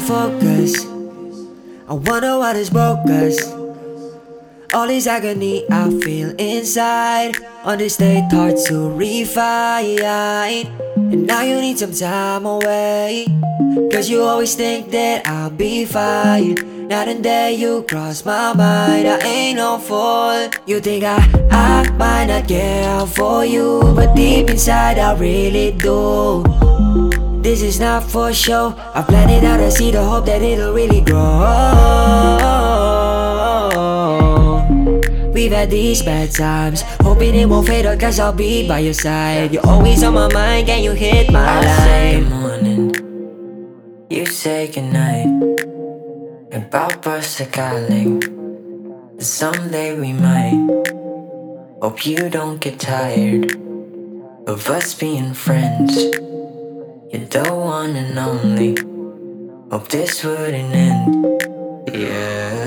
focus. I wonder what has broke us. All this agony I feel inside. On this day, hard to refine. And now you need some time away. Cause you always think that I'll be fine. Night and day you cross my mind. I ain't no fool. You think I, I might not care for you. But deep inside, I really do. This is not for show. I plan it out, I see the hope that it'll really grow. We've had these bad times, hoping it won't fade out, cause I'll be by your side. You're always on my mind, can you hit my I say good line? morning, you say goodnight. About us calling, someday we might. Hope you don't get tired of us being friends. You're the one and only. Hope this wouldn't end. Yeah.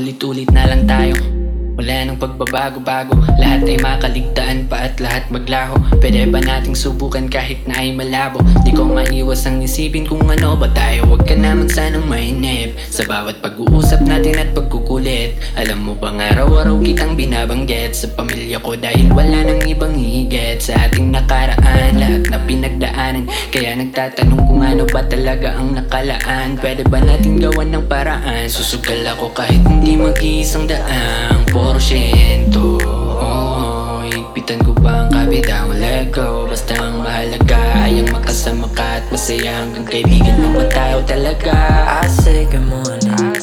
Paulit-ulit na lang tayo wala nang pagbabago-bago. Lahat ay makaligtaan pa at lahat maglaho. Pwede ba nating subukan kahit na ay malabo? Di ko maiwas ang isipin kung ano ba tayo. Huwag ka naman sanang mainip Sa bawat pag-uusap natin at pagkukulit. Alam mo bang araw-araw kitang binabanggit Sa pamilya ko dahil wala nang ibang higit Sa ating nakaraan? Lahat na pinagdaanan Kaya nagtatanong kung ano ba talaga ang nakalaan. Pwede ba natin gawan ng paraan? Susugal ako kahit hindi mag-iisang daang porsyento. Oh, Higpitan ko ba ang kabita o let go. Basta ang mahalaga ay ang makasama ka at masaya Hanggang kaibigan mo ba tayo talaga. I say good morning,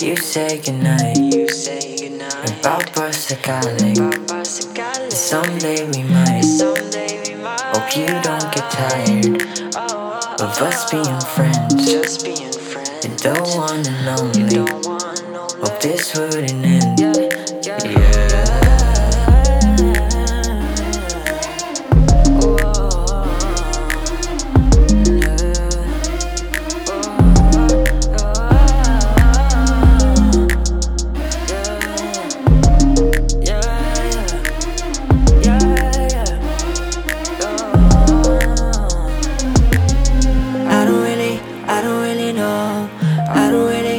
you say goodnight. About us calling, someday we might. Hope you don't get tired oh, of us oh, oh. being friends. You're the one and only. Hope this wouldn't end. I don't really,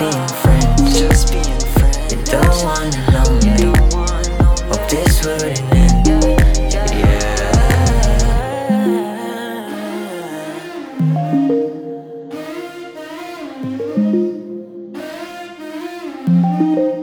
of us being friends. You're the one and only. Hope this wouldn't end. Yeah.